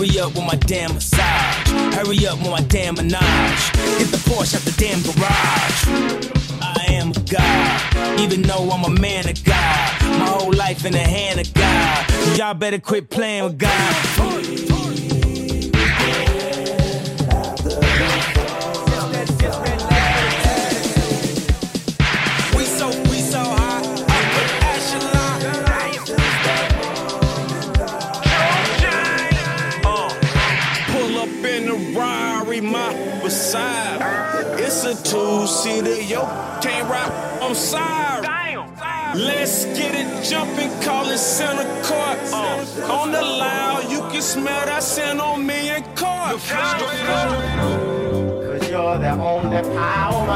Hurry up with my damn massage. Hurry up with my damn menage. Get the Porsche out the damn garage. I am a God, even though I'm a man of God. My whole life in the hand of God. Y'all better quit playing with God. In a Rari, my beside. It's a two-seater, yo, can't ride, I'm sorry. Let's get it jumping, call it center court. On the loud, you can smell that scent on me and court. Cause you're the only power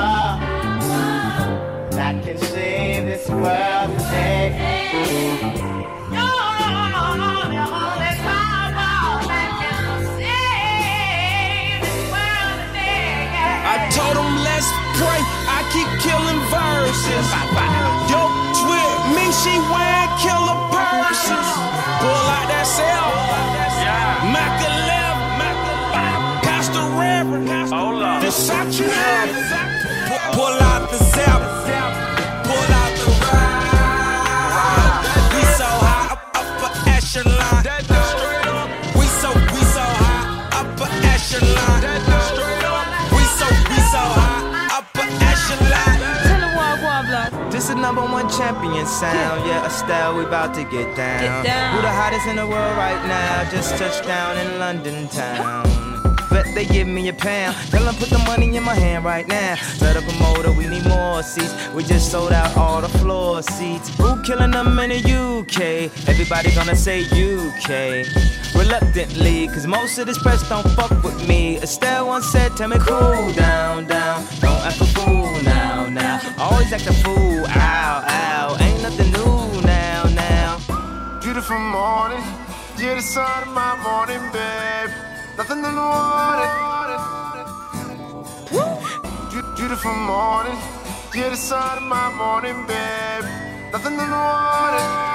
that can save this world today. Versace. Pu- Pull out the zap. Pull out the ride. We so high up, upper echelon. We so, we so high, upper echelon. We so, we so high, upper echelon. Tell them what, what, blood. This is number one champion sound. Yeah, Estelle, we about to get down. Get down. Who the hottest in the world right now? Just touched down in London town. They give me a pound. Tell them put the money in my hand right now. Up a motor, we need more seats. We just sold out all the floor seats. Who killing them in the UK? Everybody gonna say UK. Reluctantly, cause most of this press don't fuck with me. Estelle once said, tell me cool down, down. Don't act a fool now, now. Always act a fool, ow, ow. Ain't nothing new now, now. Beautiful morning, you're the sun of my morning, babe. Nothing in the water. Beautiful morning, you're the sun of my morning, babe. Nothing in the water.